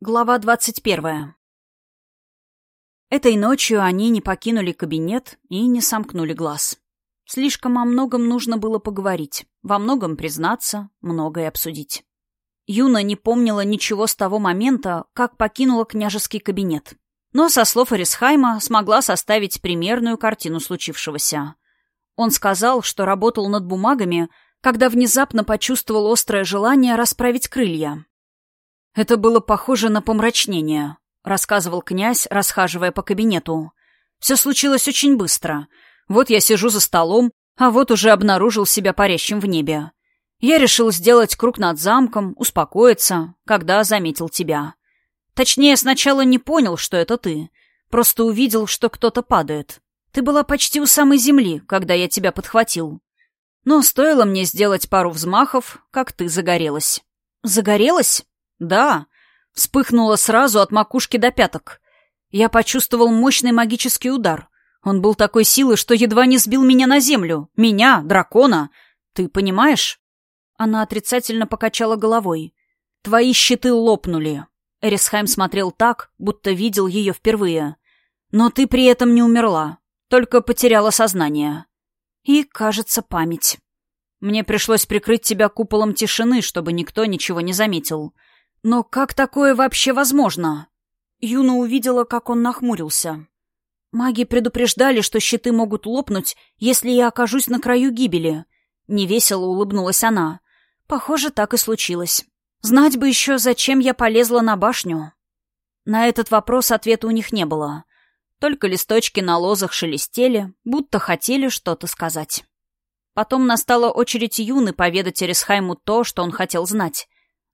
Глава двадцать первая. Этой ночью они не покинули кабинет и не сомкнули глаз. Слишком о многом нужно было поговорить, во многом признаться, многое обсудить. Юна не помнила ничего с того момента, как покинула княжеский кабинет. Но, со слов Эрисхайма, смогла составить примерную картину случившегося. Он сказал, что работал над бумагами, когда внезапно почувствовал острое желание расправить крылья, «Это было похоже на помрачнение», — рассказывал князь, расхаживая по кабинету. «Все случилось очень быстро. Вот я сижу за столом, а вот уже обнаружил себя парящим в небе. Я решил сделать круг над замком, успокоиться, когда заметил тебя. Точнее, сначала не понял, что это ты. Просто увидел, что кто-то падает. Ты была почти у самой земли, когда я тебя подхватил. Но стоило мне сделать пару взмахов, как ты загорелась». «Загорелась?» Да, вспыхнуло сразу от макушки до пяток. Я почувствовал мощный магический удар. Он был такой силы, что едва не сбил меня на землю. Меня, дракона. Ты понимаешь? Она отрицательно покачала головой. Твои щиты лопнули. Эрисхайм смотрел так, будто видел ее впервые. Но ты при этом не умерла, только потеряла сознание. И, кажется, память. Мне пришлось прикрыть тебя куполом тишины, чтобы никто ничего не заметил. — но как такое вообще возможно? Юна увидела, как он нахмурился. Маги предупреждали, что щиты могут лопнуть, если я окажусь на краю гибели. Невесело улыбнулась она. Похоже, так и случилось. Знать бы еще, зачем я полезла на башню. На этот вопрос ответа у них не было. Только листочки на лозах шелестели, будто хотели что-то сказать. Потом настала очередь Юны поведать Эрисхайму то, что он хотел знать.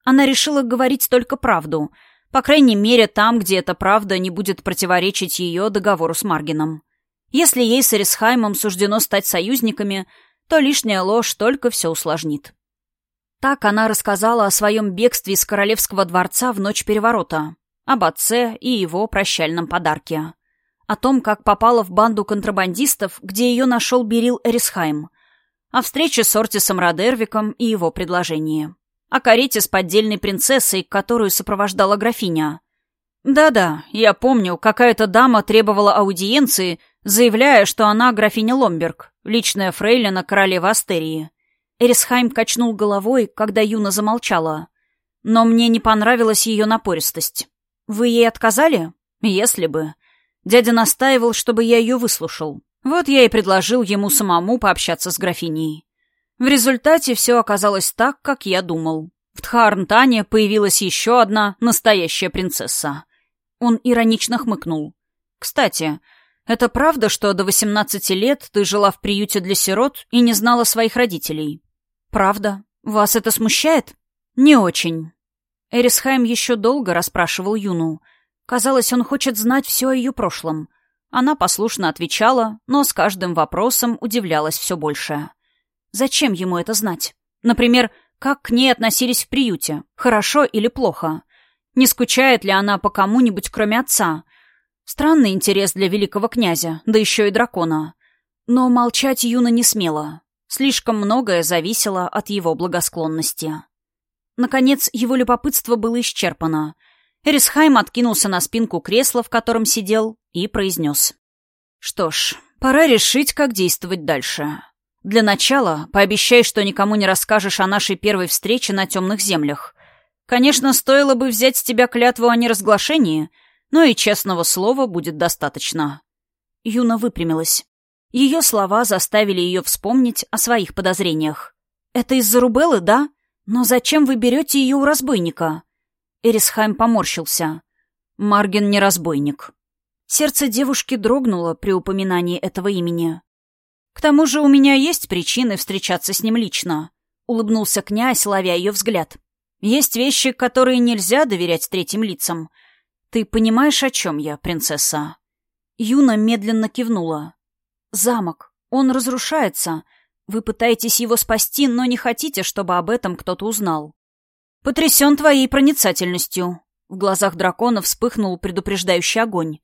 Она решила говорить только правду, по крайней мере там, где эта правда не будет противоречить ее договору с Маргином. Если ей с Эрисхаймом суждено стать союзниками, то лишняя ложь только все усложнит. Так она рассказала о своем бегстве из королевского дворца в ночь переворота, об отце и его прощальном подарке, о том, как попала в банду контрабандистов, где ее нашел Берил Эрисхайм, о встрече с Ортисом Родервиком и его предложении о карете с поддельной принцессой, которую сопровождала графиня. Да-да, я помню, какая-то дама требовала аудиенции, заявляя, что она графиня Ломберг, личная фрейлина королевы Астерии. Эрисхайм качнул головой, когда Юна замолчала. Но мне не понравилась ее напористость. Вы ей отказали? Если бы. Дядя настаивал, чтобы я ее выслушал. Вот я и предложил ему самому пообщаться с графиней. В результате все оказалось так, как я думал. В Тхаарнтане появилась еще одна настоящая принцесса. Он иронично хмыкнул. «Кстати, это правда, что до 18 лет ты жила в приюте для сирот и не знала своих родителей?» «Правда. Вас это смущает?» «Не очень». Эрисхайм еще долго расспрашивал Юну. Казалось, он хочет знать все о ее прошлом. Она послушно отвечала, но с каждым вопросом удивлялась все больше. Зачем ему это знать? Например, как к ней относились в приюте? Хорошо или плохо? Не скучает ли она по кому-нибудь, кроме отца? Странный интерес для великого князя, да еще и дракона. Но молчать Юна не смела. Слишком многое зависело от его благосклонности. Наконец, его любопытство было исчерпано. Эрисхайм откинулся на спинку кресла, в котором сидел, и произнес. «Что ж, пора решить, как действовать дальше. Для начала пообещай, что никому не расскажешь о нашей первой встрече на темных землях. Конечно, стоило бы взять с тебя клятву о неразглашении, но и честного слова будет достаточно». Юна выпрямилась. Ее слова заставили ее вспомнить о своих подозрениях. «Это из-за Рубеллы, да? Но зачем вы берете ее у разбойника?» Эрисхайм поморщился. «Марген не разбойник». Сердце девушки дрогнуло при упоминании этого имени. К тому же у меня есть причины встречаться с ним лично», — улыбнулся князь, ловя ее взгляд. «Есть вещи, которые нельзя доверять третьим лицам. Ты понимаешь, о чем я, принцесса?» Юна медленно кивнула. «Замок. Он разрушается. Вы пытаетесь его спасти, но не хотите, чтобы об этом кто-то узнал. Потрясен твоей проницательностью». В глазах дракона вспыхнул предупреждающий огонь.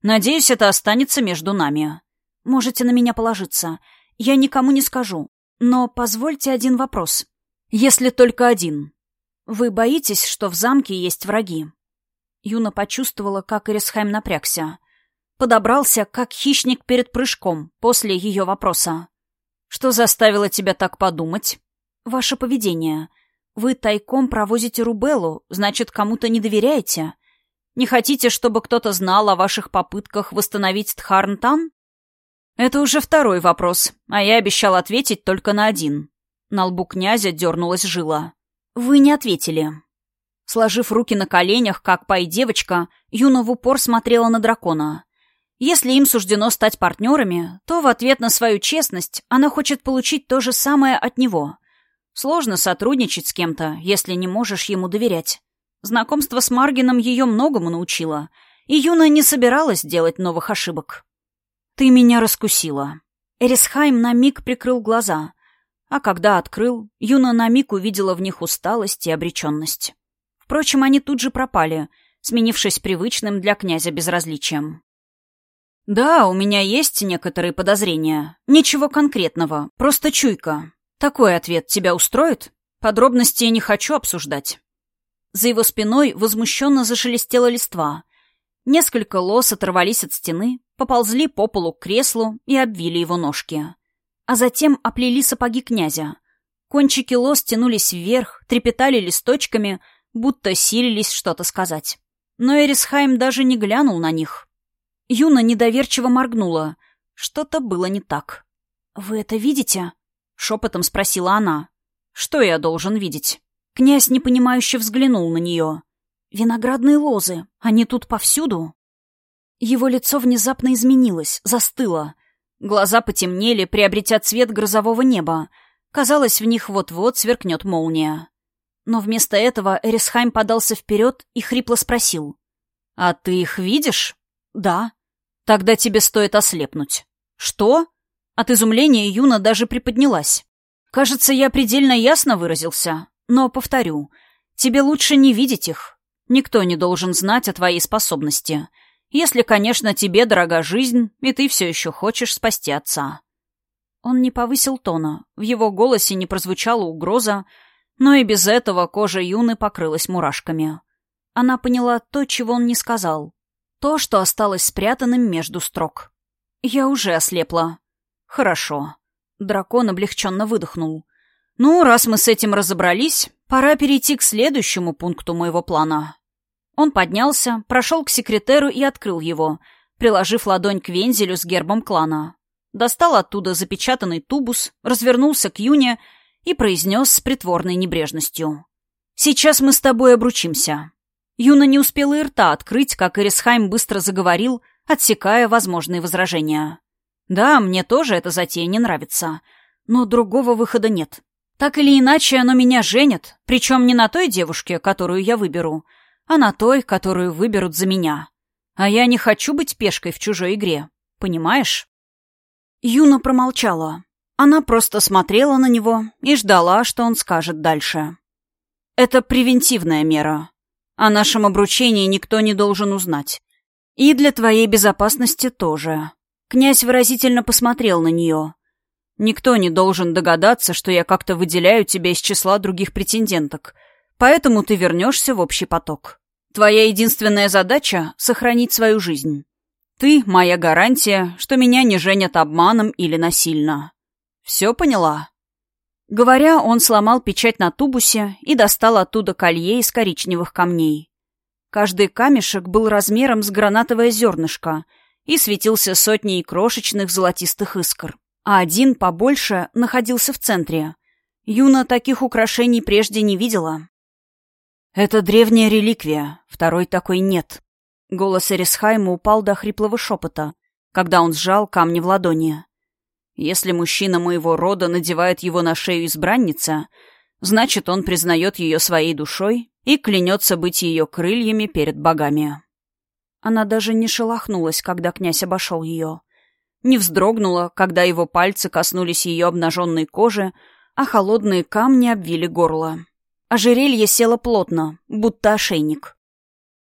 «Надеюсь, это останется между нами». Можете на меня положиться. Я никому не скажу. Но позвольте один вопрос. Если только один. Вы боитесь, что в замке есть враги? Юна почувствовала, как Эрисхайм напрягся. Подобрался, как хищник перед прыжком, после ее вопроса. «Что заставило тебя так подумать?» «Ваше поведение. Вы тайком провозите Рубеллу, значит, кому-то не доверяете? Не хотите, чтобы кто-то знал о ваших попытках восстановить Тхарнтан?» «Это уже второй вопрос, а я обещал ответить только на один». На лбу князя дернулась жила. «Вы не ответили». Сложив руки на коленях, как пай-девочка, Юна в упор смотрела на дракона. Если им суждено стать партнерами, то в ответ на свою честность она хочет получить то же самое от него. Сложно сотрудничать с кем-то, если не можешь ему доверять. Знакомство с Маргином ее многому научило, и Юна не собиралась делать новых ошибок. «Ты меня раскусила». Эрисхайм на миг прикрыл глаза, а когда открыл, Юна на миг увидела в них усталость и обреченность. Впрочем, они тут же пропали, сменившись привычным для князя безразличием. «Да, у меня есть некоторые подозрения. Ничего конкретного, просто чуйка. Такой ответ тебя устроит? Подробности не хочу обсуждать». За его спиной возмущенно зашелестела листва. Несколько лос оторвались от стены, поползли по полу к креслу и обвили его ножки. А затем оплели сапоги князя. Кончики лос тянулись вверх, трепетали листочками — будто силились что-то сказать. Но Эрисхайм даже не глянул на них. Юна недоверчиво моргнула. Что-то было не так. «Вы это видите?» — шепотом спросила она. «Что я должен видеть?» Князь непонимающе взглянул на нее. «Виноградные лозы. Они тут повсюду?» Его лицо внезапно изменилось, застыло. Глаза потемнели, приобретя цвет грозового неба. Казалось, в них вот-вот сверкнет молния. Но вместо этого Эрисхайм подался вперед и хрипло спросил. «А ты их видишь?» «Да». «Тогда тебе стоит ослепнуть». «Что?» От изумления Юна даже приподнялась. «Кажется, я предельно ясно выразился. Но, повторю, тебе лучше не видеть их. Никто не должен знать о твоей способности. Если, конечно, тебе дорога жизнь, и ты все еще хочешь спасти отца». Он не повысил тона. В его голосе не прозвучала угроза, но и без этого кожа Юны покрылась мурашками. Она поняла то, чего он не сказал. То, что осталось спрятанным между строк. «Я уже ослепла». «Хорошо». Дракон облегченно выдохнул. «Ну, раз мы с этим разобрались, пора перейти к следующему пункту моего плана». Он поднялся, прошел к секретеру и открыл его, приложив ладонь к вензелю с гербом клана. Достал оттуда запечатанный тубус, развернулся к Юне и произнес с притворной небрежностью. «Сейчас мы с тобой обручимся». Юна не успела и рта открыть, как Эрисхайм быстро заговорил, отсекая возможные возражения. «Да, мне тоже эта затея не нравится, но другого выхода нет. Так или иначе, оно меня женит, причем не на той девушке, которую я выберу, а на той, которую выберут за меня. А я не хочу быть пешкой в чужой игре, понимаешь?» Юна промолчала. Она просто смотрела на него и ждала, что он скажет дальше. «Это превентивная мера. О нашем обручении никто не должен узнать. И для твоей безопасности тоже». Князь выразительно посмотрел на нее. «Никто не должен догадаться, что я как-то выделяю тебя из числа других претенденток, поэтому ты вернешься в общий поток. Твоя единственная задача — сохранить свою жизнь. Ты — моя гарантия, что меня не женят обманом или насильно». Все поняла?» Говоря, он сломал печать на тубусе и достал оттуда колье из коричневых камней. Каждый камешек был размером с гранатовое зернышко и светился сотней крошечных золотистых искр, а один, побольше, находился в центре. Юна таких украшений прежде не видела. «Это древняя реликвия, второй такой нет». Голос Эрисхайма упал до хриплого шепота, когда он сжал камни в ладони. Если мужчина моего рода надевает его на шею избранница, значит, он признает ее своей душой и клянется быть ее крыльями перед богами. Она даже не шелохнулась, когда князь обошел ее. Не вздрогнула, когда его пальцы коснулись ее обнаженной кожи, а холодные камни обвили горло. Ожерелье село плотно, будто ошейник.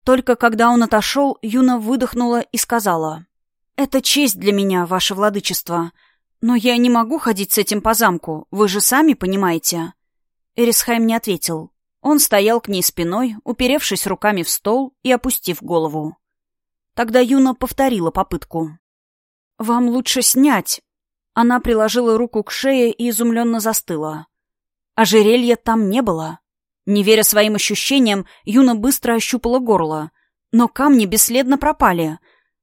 Только когда он отошел, Юна выдохнула и сказала. «Это честь для меня, ваше владычество. «Но я не могу ходить с этим по замку, вы же сами понимаете». Эрисхайм не ответил. Он стоял к ней спиной, уперевшись руками в стол и опустив голову. Тогда Юна повторила попытку. «Вам лучше снять». Она приложила руку к шее и изумленно застыла. Ожерелья там не было. Не веря своим ощущениям, Юна быстро ощупала горло. Но камни бесследно пропали.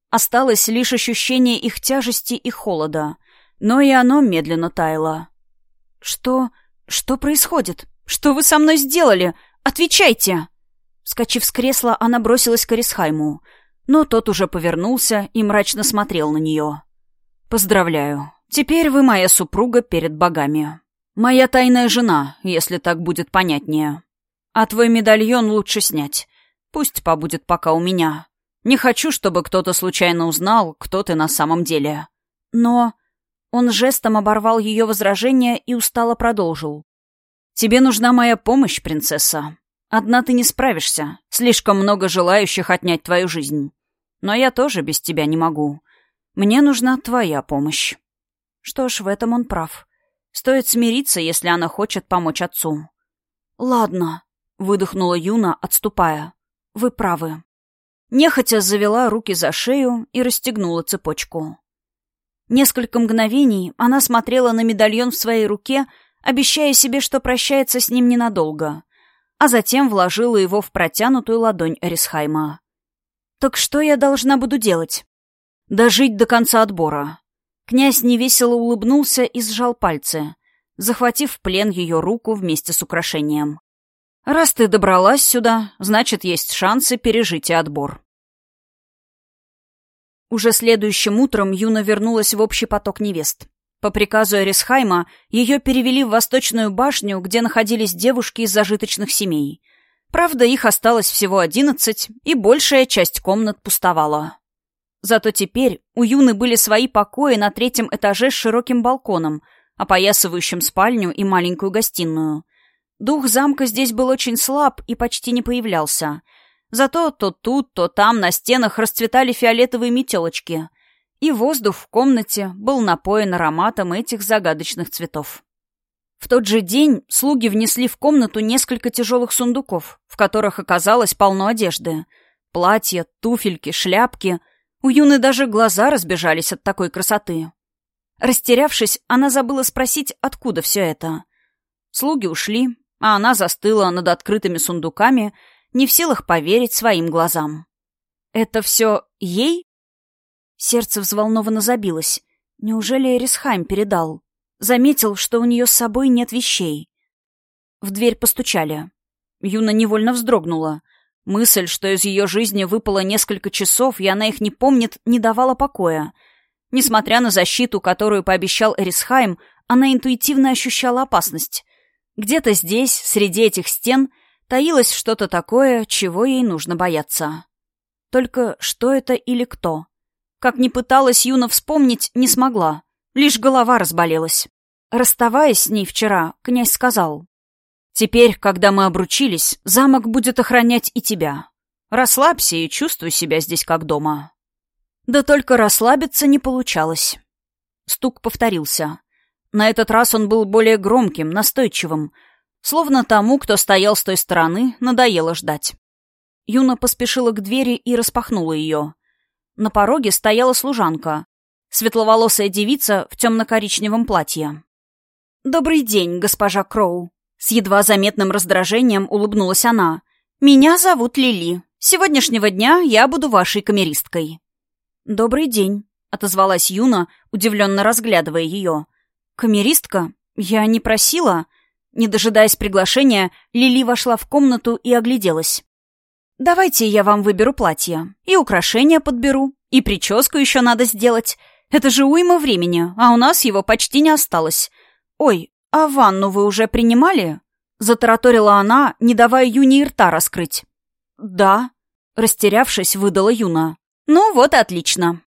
Осталось лишь ощущение их тяжести и холода. Но и оно медленно таяло. «Что... что происходит? Что вы со мной сделали? Отвечайте!» Вскочив с кресла, она бросилась к Арисхайму. Но тот уже повернулся и мрачно смотрел на нее. «Поздравляю. Теперь вы моя супруга перед богами. Моя тайная жена, если так будет понятнее. А твой медальон лучше снять. Пусть побудет пока у меня. Не хочу, чтобы кто-то случайно узнал, кто ты на самом деле. Но... Он жестом оборвал ее возражение и устало продолжил. «Тебе нужна моя помощь, принцесса. Одна ты не справишься. Слишком много желающих отнять твою жизнь. Но я тоже без тебя не могу. Мне нужна твоя помощь». Что ж, в этом он прав. Стоит смириться, если она хочет помочь отцу. «Ладно», — выдохнула Юна, отступая. «Вы правы». Нехотя завела руки за шею и расстегнула цепочку. Несколько мгновений она смотрела на медальон в своей руке, обещая себе, что прощается с ним ненадолго, а затем вложила его в протянутую ладонь Эрисхайма. «Так что я должна буду делать?» «Дожить до конца отбора. Князь невесело улыбнулся и сжал пальцы, захватив в плен ее руку вместе с украшением. «Раз ты добралась сюда, значит, есть шансы пережить и отбор». Уже следующим утром Юна вернулась в общий поток невест. По приказу Эрисхайма ее перевели в Восточную башню, где находились девушки из зажиточных семей. Правда, их осталось всего одиннадцать, и большая часть комнат пустовала. Зато теперь у Юны были свои покои на третьем этаже с широким балконом, опоясывающим спальню и маленькую гостиную. Дух замка здесь был очень слаб и почти не появлялся. Зато то тут, то там на стенах расцветали фиолетовые метелочки, и воздух в комнате был напоен ароматом этих загадочных цветов. В тот же день слуги внесли в комнату несколько тяжелых сундуков, в которых оказалось полно одежды. Платья, туфельки, шляпки — у Юны даже глаза разбежались от такой красоты. Растерявшись, она забыла спросить, откуда все это. Слуги ушли, а она застыла над открытыми сундуками, не в силах поверить своим глазам. «Это все ей?» Сердце взволнованно забилось. Неужели Эрисхайм передал? Заметил, что у нее с собой нет вещей. В дверь постучали. Юна невольно вздрогнула. Мысль, что из ее жизни выпало несколько часов, и она их не помнит, не давала покоя. Несмотря на защиту, которую пообещал Эрисхайм, она интуитивно ощущала опасность. Где-то здесь, среди этих стен, таилось что-то такое, чего ей нужно бояться. Только что это или кто? Как ни пыталась Юна вспомнить, не смогла. Лишь голова разболелась. Расставаясь с ней вчера, князь сказал, Теперь, когда мы обручились, замок будет охранять и тебя. Расслабься и чувствуй себя здесь как дома». Да только расслабиться не получалось. Стук повторился. На этот раз он был более громким, настойчивым, словно тому, кто стоял с той стороны, надоело ждать. Юна поспешила к двери и распахнула ее. На пороге стояла служанка, светловолосая девица в темно-коричневом платье. «Добрый день, госпожа Кроу», с едва заметным раздражением улыбнулась она. «Меня зовут Лили. Сегодняшнего дня я буду вашей камеристкой». «Добрый день», — отозвалась Юна, удивленно разглядывая ее. «Камеристка? Я не просила». Не дожидаясь приглашения, Лили вошла в комнату и огляделась. «Давайте я вам выберу платье. И украшения подберу. И прическу еще надо сделать. Это же уйма времени, а у нас его почти не осталось. Ой, «А ванну вы уже принимали?» — затараторила она, не давая Юне и рта раскрыть. «Да», — растерявшись, выдала Юна. «Ну вот отлично.